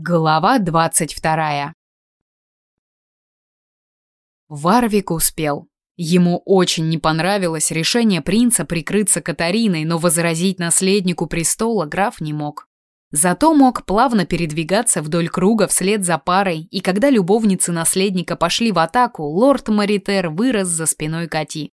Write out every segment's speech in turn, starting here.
Глава двадцать вторая. Варвик успел. Ему очень не понравилось решение принца прикрыться Катариной, но возразить наследнику престола граф не мог. Зато мог плавно передвигаться вдоль круга вслед за парой, и когда любовницы наследника пошли в атаку, лорд Маритер вырос за спиной Кати.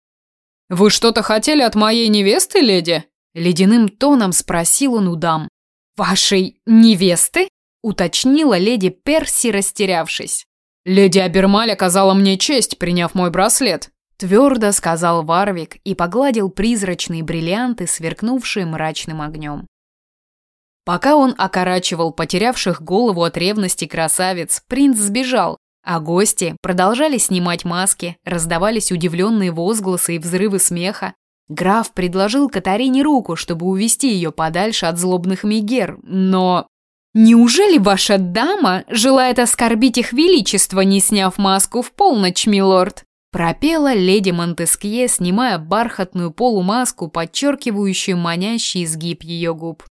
«Вы что-то хотели от моей невесты, леди?» Ледяным тоном спросил он у дам. «Вашей невесты?» Уточнила леди Перси, растерявшись. «Леди Абермаль оказала мне честь, приняв мой браслет», твердо сказал Варвик и погладил призрачные бриллианты, сверкнувшие мрачным огнем. Пока он окорачивал потерявших голову от ревности красавиц, принц сбежал, а гости продолжали снимать маски, раздавались удивленные возгласы и взрывы смеха. Граф предложил Катарине руку, чтобы увести ее подальше от злобных мигер, но «Неужели ваша дама желает оскорбить их величество, не сняв маску в полночь, милорд?» Пропела леди Монтескье, снимая бархатную полумаску, подчеркивающую манящий изгиб ее губ.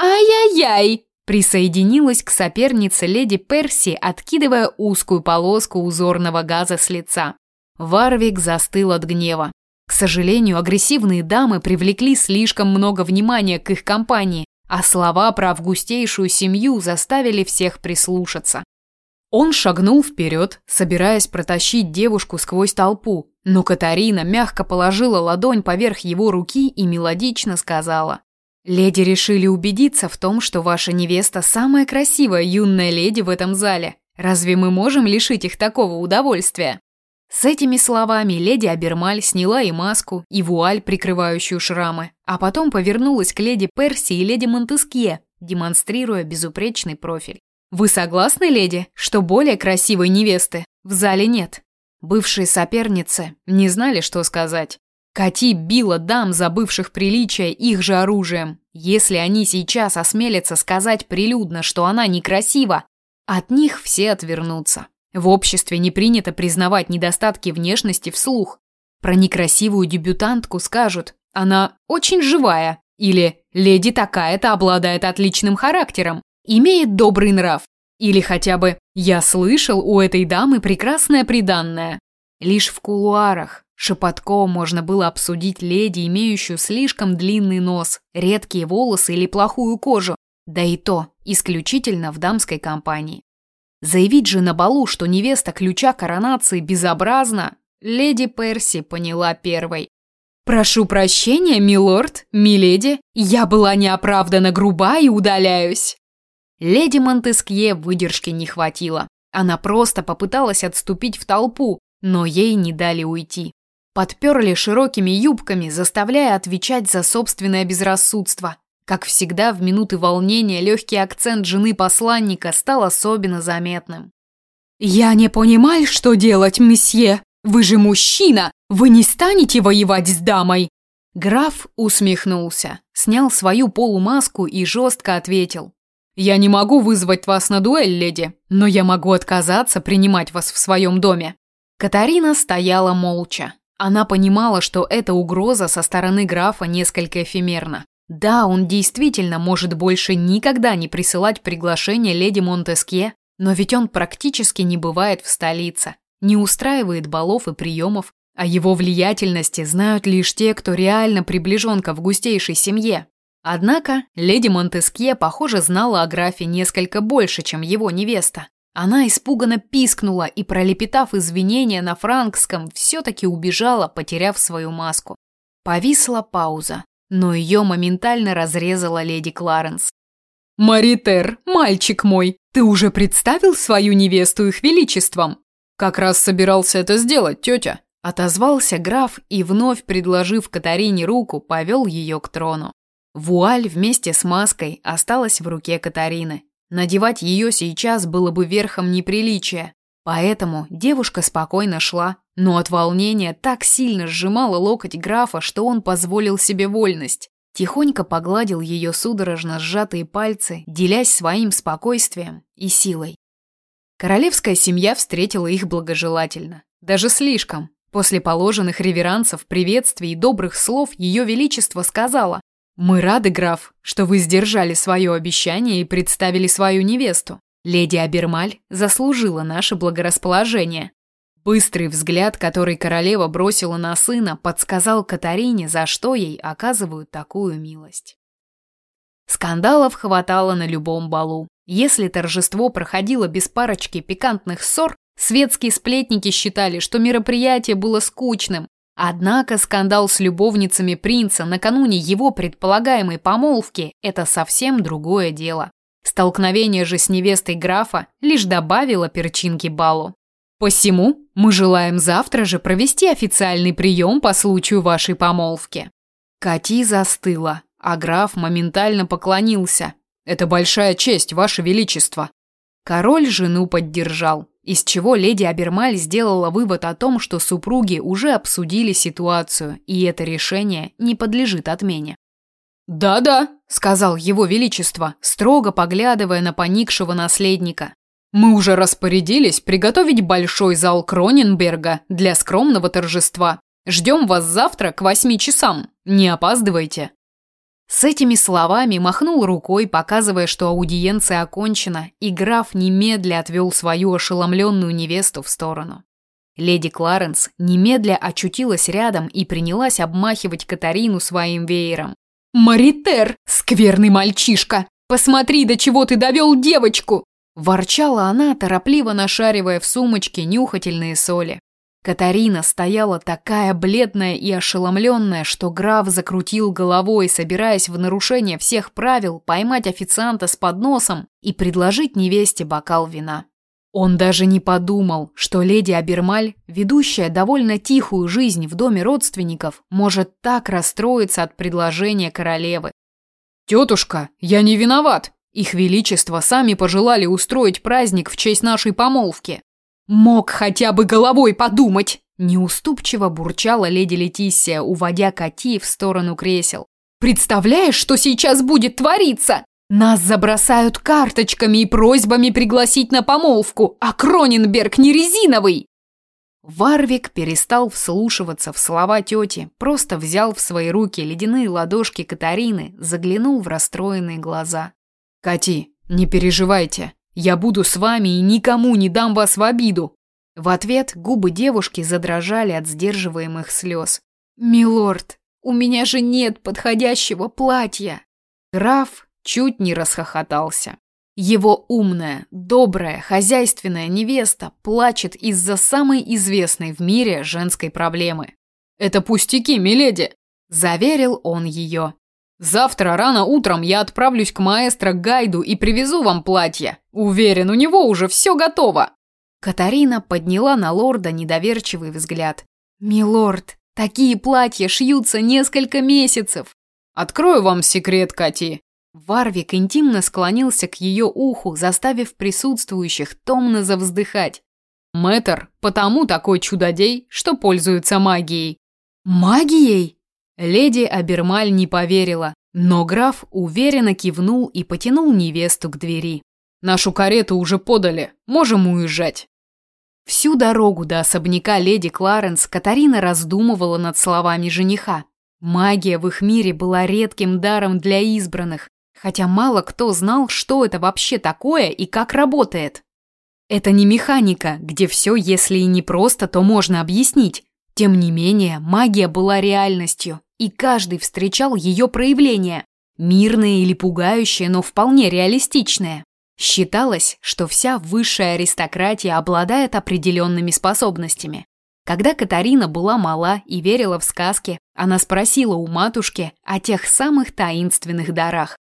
«Ай-яй-яй!» Присоединилась к сопернице леди Перси, откидывая узкую полоску узорного газа с лица. Варвик застыл от гнева. К сожалению, агрессивные дамы привлекли слишком много внимания к их компании, а слова про августейшую семью заставили всех прислушаться. Он шагнул вперед, собираясь протащить девушку сквозь толпу, но Катарина мягко положила ладонь поверх его руки и мелодично сказала. «Леди решили убедиться в том, что ваша невеста самая красивая юная леди в этом зале. Разве мы можем лишить их такого удовольствия?» С этими словами леди Абермаль сняла и маску, и вуаль, прикрывающую шрамы, а потом повернулась к леди Перси и леди Монтескье, демонстрируя безупречный профиль. «Вы согласны, леди, что более красивой невесты в зале нет?» Бывшие соперницы не знали, что сказать. Кати била дам, забывших приличия, их же оружием. Если они сейчас осмелятся сказать прилюдно, что она некрасива, от них все отвернутся. В обществе не принято признавать недостатки внешности вслух. Про некрасивую дебютантку скажут «она очень живая» или «леди такая-то обладает отличным характером, имеет добрый нрав» или хотя бы «я слышал, у этой дамы прекрасное приданное». Лишь в кулуарах шепотком можно было обсудить леди, имеющую слишком длинный нос, редкие волосы или плохую кожу, да и то исключительно в дамской компании. Заявить же на балу, что невеста ключа коронации безобразна, леди Перси поняла первой. «Прошу прощения, милорд, миледи, я была неоправданно груба и удаляюсь». Леди Монтескье выдержки не хватило. Она просто попыталась отступить в толпу, но ей не дали уйти. Подперли широкими юбками, заставляя отвечать за собственное безрассудство. Как всегда, в минуты волнения легкий акцент жены посланника стал особенно заметным. «Я не понимаю, что делать, месье. Вы же мужчина, вы не станете воевать с дамой!» Граф усмехнулся, снял свою полумаску и жестко ответил. «Я не могу вызвать вас на дуэль, леди, но я могу отказаться принимать вас в своем доме». Катарина стояла молча. Она понимала, что эта угроза со стороны графа несколько эфемерна. Да, он действительно может больше никогда не присылать приглашение леди Монтескье, но ведь он практически не бывает в столице, не устраивает балов и приемов, о его влиятельности знают лишь те, кто реально приближен к августейшей семье. Однако леди Монтескье, похоже, знала о графе несколько больше, чем его невеста. Она испуганно пискнула и, пролепетав извинения на франкском, все-таки убежала, потеряв свою маску. Повисла пауза но ее моментально разрезала леди Кларенс. «Маритер, мальчик мой, ты уже представил свою невесту их величеством?» «Как раз собирался это сделать, тетя», – отозвался граф и, вновь предложив Катарине руку, повел ее к трону. Вуаль вместе с маской осталась в руке Катарины. Надевать ее сейчас было бы верхом неприличия, поэтому девушка спокойно шла, но от волнения так сильно сжимала локоть графа, что он позволил себе вольность. Тихонько погладил ее судорожно сжатые пальцы, делясь своим спокойствием и силой. Королевская семья встретила их благожелательно. Даже слишком. После положенных реверансов, приветствий и добрых слов ее величество сказала «Мы рады, граф, что вы сдержали свое обещание и представили свою невесту. Леди Абермаль заслужила наше благорасположение. Быстрый взгляд, который королева бросила на сына, подсказал Катарине, за что ей оказывают такую милость. Скандалов хватало на любом балу. Если торжество проходило без парочки пикантных ссор, светские сплетники считали, что мероприятие было скучным. Однако скандал с любовницами принца накануне его предполагаемой помолвки – это совсем другое дело. Столкновение же с невестой графа лишь добавило перчинки балу. Посему мы желаем завтра же провести официальный прием по случаю вашей помолвки. Кати застыла, а граф моментально поклонился. Это большая честь, ваше величество. Король жену поддержал, из чего леди Абермаль сделала вывод о том, что супруги уже обсудили ситуацию, и это решение не подлежит отмене. «Да-да», — сказал его величество, строго поглядывая на поникшего наследника. «Мы уже распорядились приготовить большой зал Кроненберга для скромного торжества. Ждем вас завтра к восьми часам. Не опаздывайте». С этими словами махнул рукой, показывая, что аудиенция окончена, и граф немедля отвел свою ошеломленную невесту в сторону. Леди Кларенс немедля очутилась рядом и принялась обмахивать Катарину своим веером. «Маритер, скверный мальчишка! Посмотри, до чего ты довел девочку!» Ворчала она, торопливо нашаривая в сумочке нюхательные соли. Катарина стояла такая бледная и ошеломленная, что граф закрутил головой, собираясь в нарушение всех правил поймать официанта с подносом и предложить невесте бокал вина. Он даже не подумал, что леди Абермаль, ведущая довольно тихую жизнь в доме родственников, может так расстроиться от предложения королевы. «Тетушка, я не виноват. Их величество сами пожелали устроить праздник в честь нашей помолвки. Мог хотя бы головой подумать. Неуступчиво бурчала леди Летиссия, уводя Кати в сторону кресел. Представляешь, что сейчас будет твориться? Нас забросают карточками и просьбами пригласить на помолвку, а Кроненберг не резиновый. Варвик перестал вслушиваться в слова тети, просто взял в свои руки ледяные ладошки Катарины, заглянул в расстроенные глаза. «Кати, не переживайте, я буду с вами и никому не дам вас в обиду. В ответ губы девушки задрожали от сдерживаемых слез. «Милорд, у меня же нет подходящего платья!» Граф чуть не расхохотался. Его умная, добрая, хозяйственная невеста плачет из-за самой известной в мире женской проблемы. «Это пустяки, миледи!» – заверил он ее. Завтра рано утром я отправлюсь к маэстро Гайду и привезу вам платье. Уверен, у него уже все готово. Катарина подняла на лорда недоверчивый взгляд. Милорд, такие платья шьются несколько месяцев. Открою вам секрет, Кати. Варвик интимно склонился к ее уху, заставив присутствующих томно завздыхать. Мэтр потому такой чудодей, что пользуется магией. Магией? Леди Абермаль не поверила, но граф уверенно кивнул и потянул невесту к двери. «Нашу карету уже подали, можем уезжать». Всю дорогу до особняка леди Кларенс Катарина раздумывала над словами жениха. Магия в их мире была редким даром для избранных, хотя мало кто знал, что это вообще такое и как работает. Это не механика, где все, если и не просто, то можно объяснить. Тем не менее, магия была реальностью, и каждый встречал ее проявления, мирные или пугающие, но вполне реалистичные. Считалось, что вся высшая аристократия обладает определенными способностями. Когда Катарина была мала и верила в сказки, она спросила у матушки о тех самых таинственных дарах.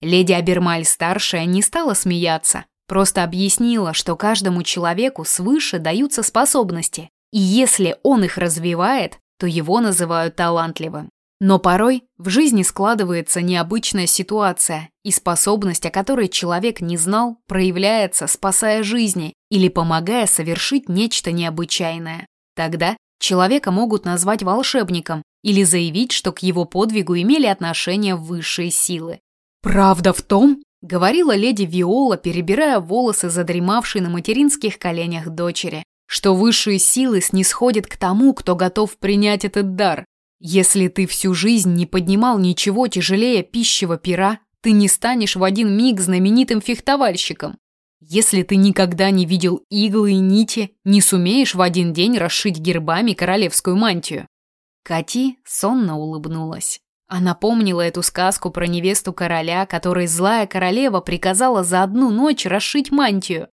Леди Абермаль-старшая не стала смеяться, просто объяснила, что каждому человеку свыше даются способности, и если он их развивает, то его называют талантливым. Но порой в жизни складывается необычная ситуация, и способность, о которой человек не знал, проявляется, спасая жизни или помогая совершить нечто необычайное. Тогда человека могут назвать волшебником или заявить, что к его подвигу имели отношение высшие силы. «Правда в том, — говорила леди Виола, перебирая волосы задремавшей на материнских коленях дочери, что высшие силы снисходят к тому, кто готов принять этот дар. Если ты всю жизнь не поднимал ничего тяжелее пищего пера, ты не станешь в один миг знаменитым фехтовальщиком. Если ты никогда не видел иглы и нити, не сумеешь в один день расшить гербами королевскую мантию. Кати сонно улыбнулась. Она помнила эту сказку про невесту короля, которой злая королева приказала за одну ночь расшить мантию.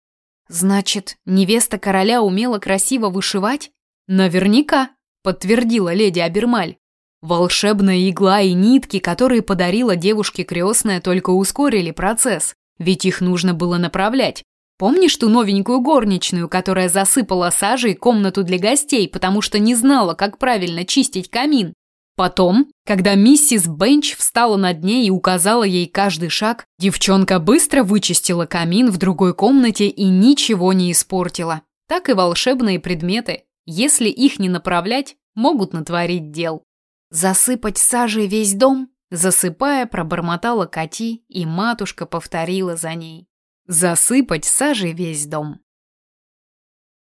Значит, невеста короля умела красиво вышивать? Наверняка, подтвердила леди Абермаль. Волшебная игла и нитки, которые подарила девушке крестная, только ускорили процесс, ведь их нужно было направлять. Помнишь ту новенькую горничную, которая засыпала сажей комнату для гостей, потому что не знала, как правильно чистить камин? Потом, когда миссис Бенч встала над ней и указала ей каждый шаг, девчонка быстро вычистила камин в другой комнате и ничего не испортила. Так и волшебные предметы, если их не направлять, могут натворить дел. Засыпать сажей весь дом? Засыпая, пробормотала Кати, и матушка повторила за ней. Засыпать сажей весь дом.